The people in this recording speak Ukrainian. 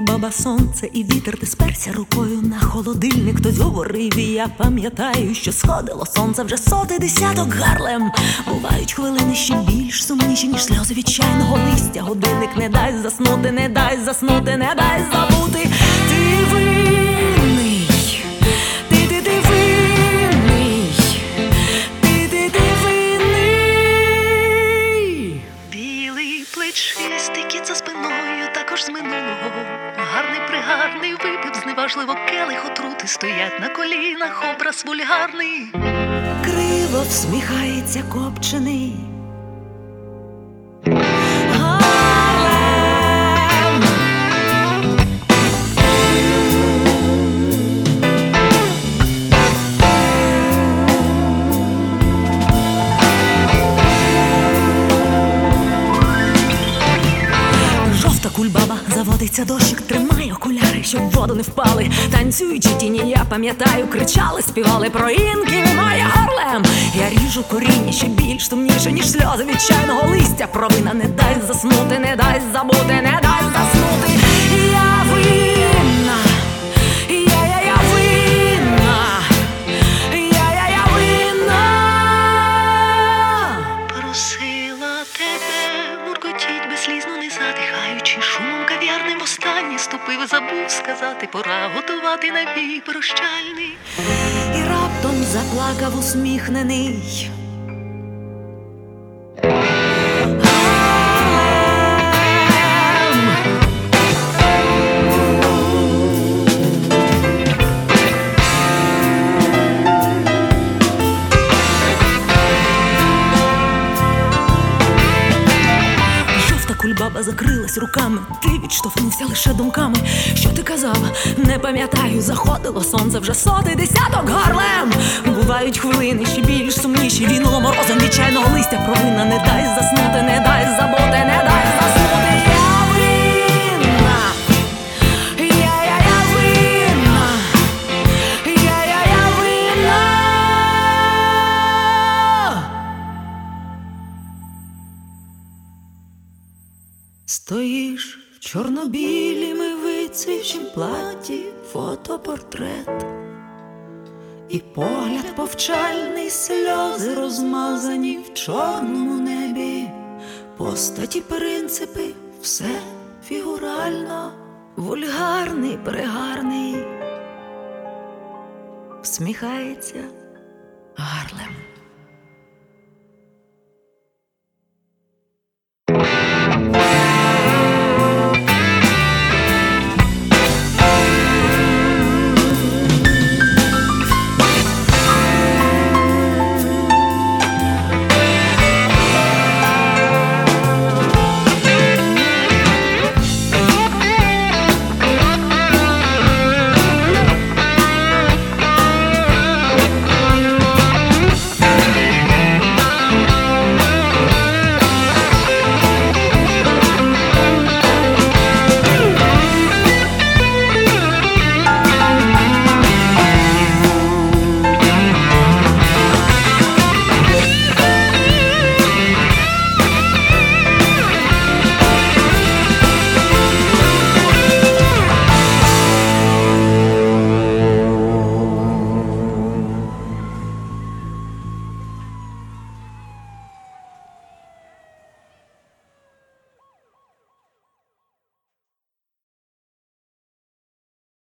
баба сонце і вітер ти сперся рукою на холодильник. Хтось говорив, і я пам'ятаю, що сходило сонце вже сотий десяток гарлем. Бувають хвилини ще більш сумніші, ніж сльози від чайного листя. Годинник не дай заснути, не дай заснути, не дай забути. Ти винний, ти ти ти винний. Білий плечистий кіт за спиною, також з минулого. Гарний випив зневажливо келих отрути стоять на колінах, образ вульгарний. Криво всміхається копчений. Кульбаба заводиться дощик, тримай окуляри, щоб воду не впали. Танцюючи тіні, я пам'ятаю, кричали, співали про інків моя горлем. Я ріжу коріння ще більш тумніше, ніж сльози відчайного листя. Провина не дай заснути, не дай забути, не дай заснути. Востаннє забув сказати, пора готувати напій прощальний. І раптом заплакав усміхнений. Кульбаба закрилась руками, ти відштовхнувся лише думками. Що ти казав? Не пам'ятаю, заходило сонце вже сотий десяток гарлем. Бувають хвилини ще більш сумніші. Вінуло морозом відчайного листя. Провина не дай заснути, не дай забути, не дай Стоїш в чорнобілім вицвівшім платі фотопортрет, і погляд повчальний, сльози розмазані в чорному небі, постаті, принципи, все фігурально, вульгарний, пригарний, всміхається Гарлем.